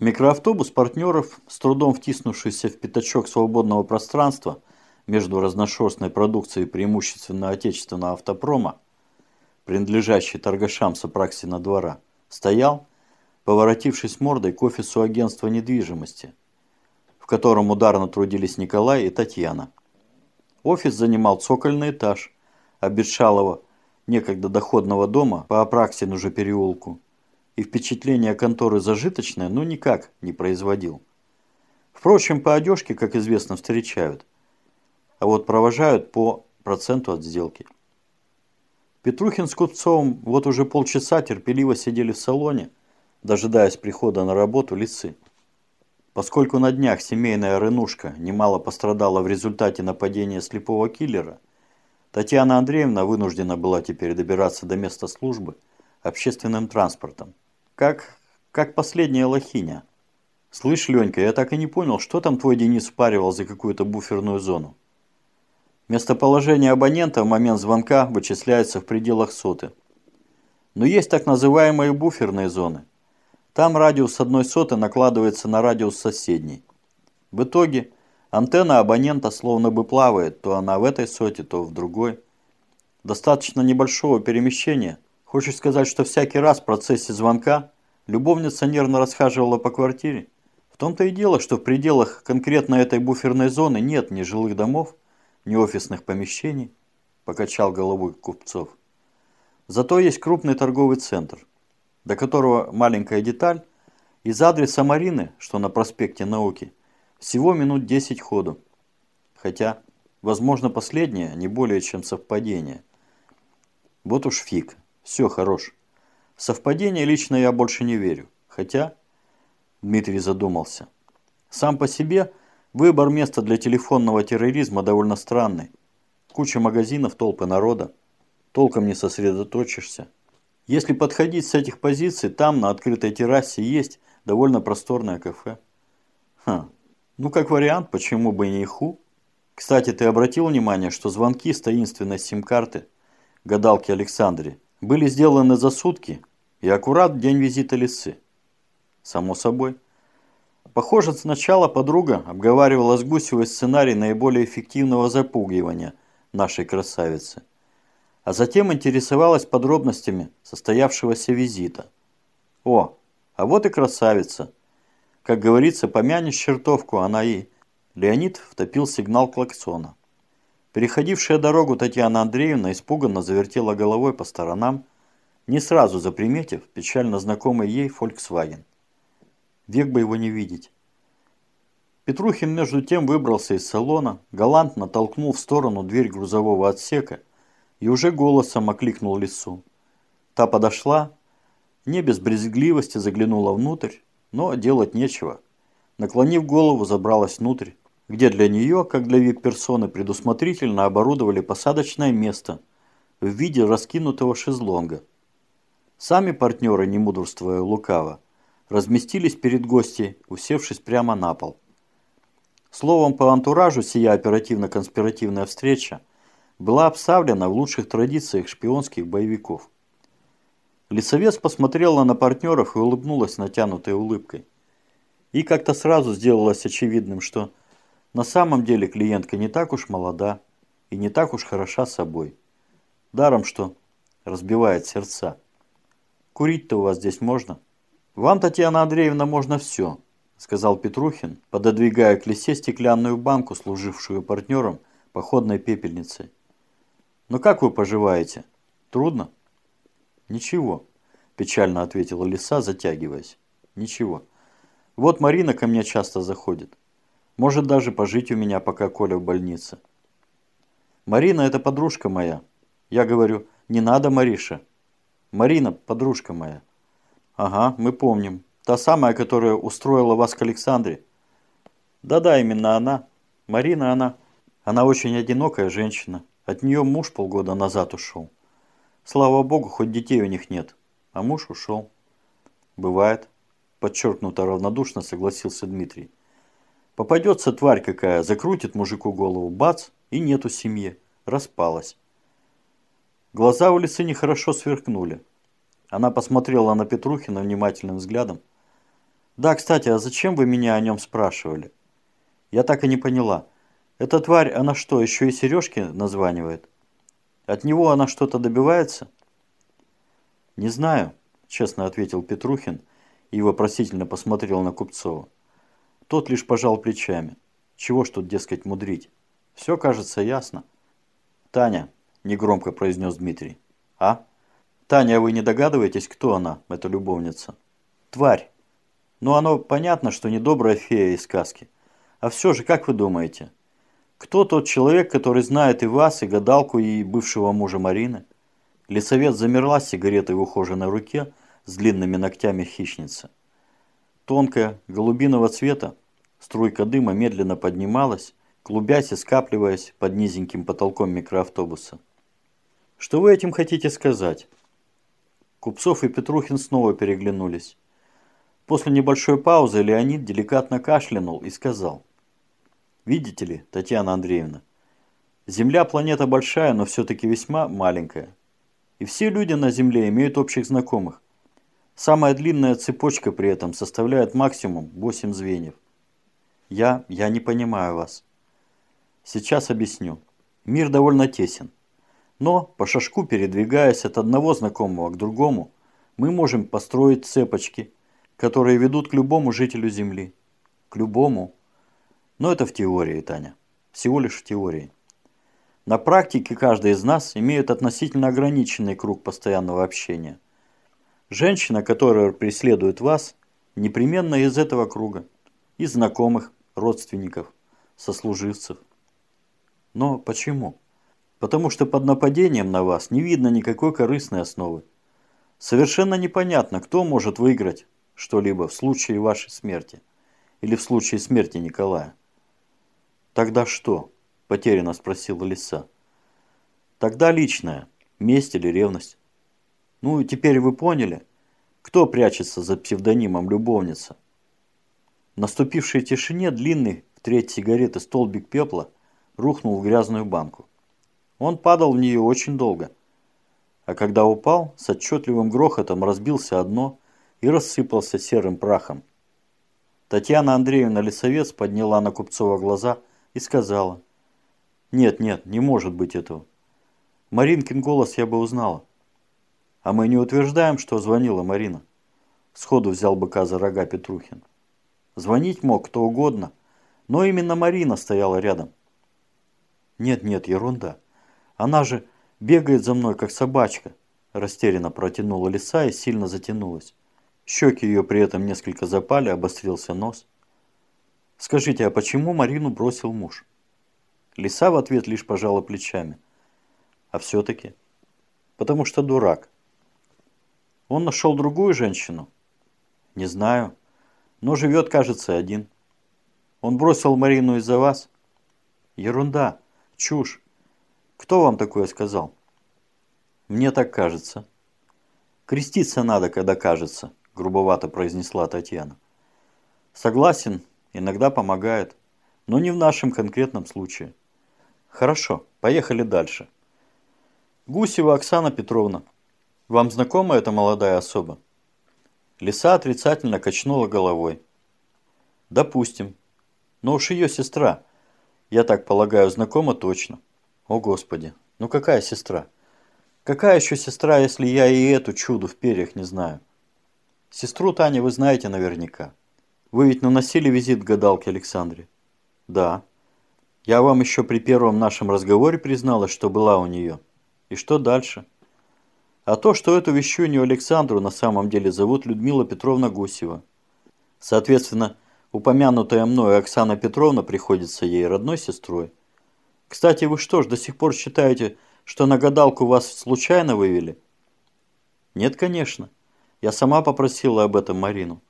Микроавтобус партнеров, с трудом втиснувшийся в пятачок свободного пространства между разношерстной продукцией преимущественно отечественного автопрома, принадлежащей торгашам Сапраксина двора, стоял, поворотившись мордой к офису агентства недвижимости, в котором ударно трудились Николай и Татьяна. Офис занимал цокольный этаж обветшалого, некогда доходного дома по Апраксину же переулку, и впечатление конторы зажиточное, ну никак не производил. Впрочем, по одежке, как известно, встречают, а вот провожают по проценту от сделки. Петрухин с Купцовым вот уже полчаса терпеливо сидели в салоне, дожидаясь прихода на работу лисы. Поскольку на днях семейная рынушка немало пострадала в результате нападения слепого киллера, Татьяна Андреевна вынуждена была теперь добираться до места службы общественным транспортом. Как, как последняя лохиня. Слышь, Ленька, я так и не понял, что там твой Денис впаривал за какую-то буферную зону? Местоположение абонента в момент звонка вычисляется в пределах соты. Но есть так называемые буферные зоны. Там радиус одной соты накладывается на радиус соседней. В итоге антенна абонента словно бы плавает, то она в этой соте, то в другой. Достаточно небольшого перемещения. Хочешь сказать, что всякий раз в процессе звонка любовница нервно расхаживала по квартире? В том-то и дело, что в пределах конкретно этой буферной зоны нет ни жилых домов, ни офисных помещений, покачал головой Купцов. Зато есть крупный торговый центр до которого маленькая деталь, из адреса Марины, что на проспекте Науки, всего минут 10 ходу. Хотя, возможно, последнее не более чем совпадение. Вот уж фиг, все хорош. Совпадение лично я больше не верю. Хотя, Дмитрий задумался, сам по себе выбор места для телефонного терроризма довольно странный. Куча магазинов, толпы народа. Толком не сосредоточишься. Если подходить с этих позиций, там на открытой террасе есть довольно просторное кафе. Ха, ну как вариант, почему бы не иху? Кстати, ты обратил внимание, что звонки с таинственной сим-карты гадалки Александре были сделаны за сутки и аккурат день визита лисы? Само собой. Похоже, сначала подруга обговаривала с Гусевой сценарий наиболее эффективного запугивания нашей красавицы а затем интересовалась подробностями состоявшегося визита. О, а вот и красавица. Как говорится, помянешь чертовку, она и... Леонид втопил сигнал клаксона. Переходившая дорогу Татьяна Андреевна испуганно завертела головой по сторонам, не сразу заприметив печально знакомый ей Volkswagen. Век бы его не видеть. Петрухин между тем выбрался из салона, галантно толкнул в сторону дверь грузового отсека и уже голосом окликнул лису. Та подошла, не без брезгливости заглянула внутрь, но делать нечего. Наклонив голову, забралась внутрь, где для нее, как для вип-персоны, предусмотрительно оборудовали посадочное место в виде раскинутого шезлонга. Сами партнеры, не мудрствуя лукаво, разместились перед гостьей, усевшись прямо на пол. Словом, по антуражу сия оперативно-конспиративная встреча была обставлена в лучших традициях шпионских боевиков. Лисовец посмотрела на партнеров и улыбнулась натянутой улыбкой. И как-то сразу сделалось очевидным, что на самом деле клиентка не так уж молода и не так уж хороша собой. Даром, что разбивает сердца. Курить-то у вас здесь можно? Вам, Татьяна Андреевна, можно все, сказал Петрухин, пододвигая к лисе стеклянную банку, служившую партнером походной пепельницей. «Ну как вы поживаете? Трудно?» «Ничего», – печально ответила лиса, затягиваясь. «Ничего. Вот Марина ко мне часто заходит. Может даже пожить у меня, пока Коля в больнице». «Марина – это подружка моя». Я говорю, «Не надо, Мариша». «Марина – подружка моя». «Ага, мы помним. Та самая, которая устроила вас к Александре». «Да-да, именно она. Марина она. Она очень одинокая женщина. От нее муж полгода назад ушел. Слава богу, хоть детей у них нет. А муж ушел. Бывает. Подчеркнуто равнодушно согласился Дмитрий. Попадется тварь какая, закрутит мужику голову, бац, и нету семьи. Распалась. Глаза у лисы нехорошо сверкнули. Она посмотрела на Петрухина внимательным взглядом. Да, кстати, а зачем вы меня о нем спрашивали? Я так и не поняла. Эта тварь, она что, еще и сережки названивает? От него она что-то добивается? Не знаю, честно ответил Петрухин и вопросительно посмотрел на Купцова. Тот лишь пожал плечами. Чего ж тут, дескать, мудрить? Все кажется ясно. Таня, негромко произнес Дмитрий. А? Таня, а вы не догадываетесь, кто она, эта любовница? Тварь. Ну, оно понятно, что не добрая фея из сказки. А все же, как вы думаете, кто тот человек, который знает и вас, и гадалку, и бывшего мужа Марины? Лесовец замерла с сигаретой в ухоженной руке с длинными ногтями хищницы. Тонкая, голубиного цвета, струйка дыма медленно поднималась, клубясь и скапливаясь под низеньким потолком микроавтобуса. Что вы этим хотите сказать? Купцов и Петрухин снова переглянулись. После небольшой паузы Леонид деликатно кашлянул и сказал. «Видите ли, Татьяна Андреевна, Земля планета большая, но все-таки весьма маленькая. И все люди на Земле имеют общих знакомых. Самая длинная цепочка при этом составляет максимум 8 звеньев. Я, я не понимаю вас. Сейчас объясню. Мир довольно тесен. Но, по шажку передвигаясь от одного знакомого к другому, мы можем построить цепочки – которые ведут к любому жителю Земли. К любому. Но это в теории, Таня. Всего лишь в теории. На практике каждый из нас имеет относительно ограниченный круг постоянного общения. Женщина, которая преследует вас, непременно из этого круга. Из знакомых, родственников, сослуживцев. Но почему? Потому что под нападением на вас не видно никакой корыстной основы. Совершенно непонятно, кто может выиграть что-либо в случае вашей смерти или в случае смерти Николая. Тогда что? Потерянно спросила лиса. Тогда личное. Месть или ревность. Ну, теперь вы поняли, кто прячется за псевдонимом любовница. В наступившей тишине длинный в треть сигареты столбик пепла рухнул в грязную банку. Он падал в нее очень долго. А когда упал, с отчетливым грохотом разбился одно и рассыпался серым прахом. Татьяна Андреевна Лисовец подняла на Купцова глаза и сказала, «Нет, нет, не может быть этого. Маринкин голос я бы узнала». «А мы не утверждаем, что звонила Марина», сходу взял быка за рога Петрухин. Звонить мог кто угодно, но именно Марина стояла рядом. «Нет, нет, ерунда. Она же бегает за мной, как собачка», растерянно протянула лиса и сильно затянулась. Щеки ее при этом несколько запали, обострился нос. «Скажите, а почему Марину бросил муж?» Лиса в ответ лишь пожала плечами. «А все-таки?» «Потому что дурак». «Он нашел другую женщину?» «Не знаю, но живет, кажется, один». «Он бросил Марину из-за вас?» «Ерунда, чушь. Кто вам такое сказал?» «Мне так кажется». «Креститься надо, когда кажется» грубовато произнесла Татьяна. Согласен, иногда помогает, но не в нашем конкретном случае. Хорошо, поехали дальше. Гусева Оксана Петровна. Вам знакома эта молодая особа? Лиса отрицательно качнула головой. Допустим. Но уж ее сестра, я так полагаю, знакома точно. О, Господи, ну какая сестра? Какая еще сестра, если я и эту чуду в перьях не знаю? Сестру Тани вы знаете наверняка. Вы ведь наносили визит к гадалке Александре? Да. Я вам еще при первом нашем разговоре призналась, что была у нее. И что дальше? А то, что эту вещунью Александру на самом деле зовут Людмила Петровна Гусева. Соответственно, упомянутая мною Оксана Петровна приходится ей родной сестрой. Кстати, вы что ж, до сих пор считаете, что на гадалку вас случайно вывели? Нет, конечно. Я сама попросила об этом Марину.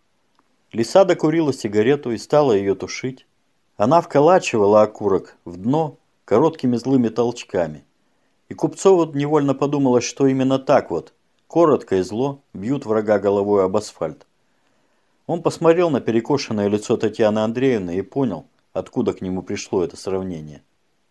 Лиса докурила сигарету и стала ее тушить. Она вколачивала окурок в дно короткими злыми толчками. И Купцову невольно подумалось, что именно так вот, коротко и зло, бьют врага головой об асфальт. Он посмотрел на перекошенное лицо Татьяны Андреевны и понял, откуда к нему пришло это сравнение.